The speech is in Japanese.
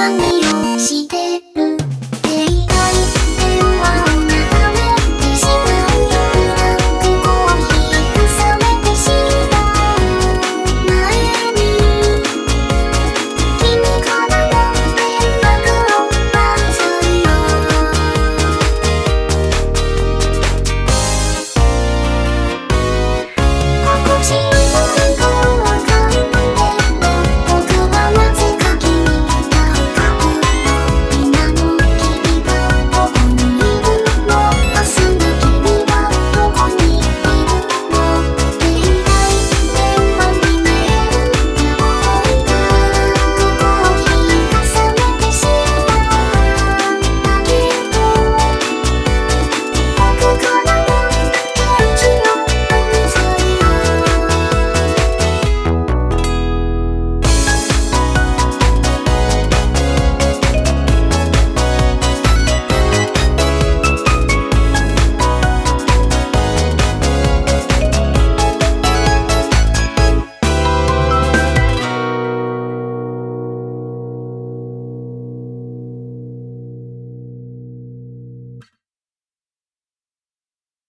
ま